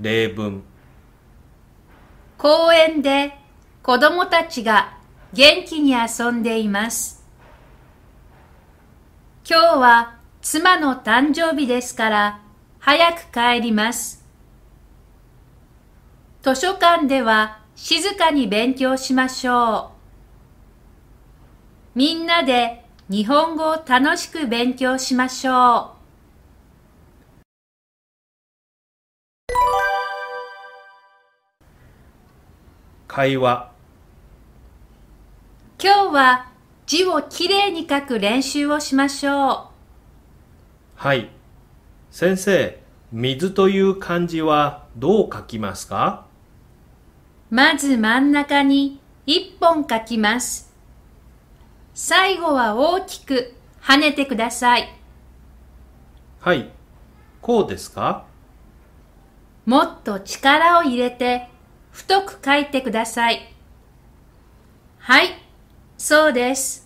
例文公園で子供たちが元気に遊んでいます。今日は妻の誕生日ですから早く帰ります。図書館では静かに勉強しましょう。みんなで日本語を楽しく勉強しましょう。会話今日は字をきれいに書く練習をしましょはい。先生、水という漢字はどう書きますか？う。まず真ん中に一本書きます。最後は大きく跳ねてください。はい。こうですか？もっと力を入れて太く書いてください。はい、そうです。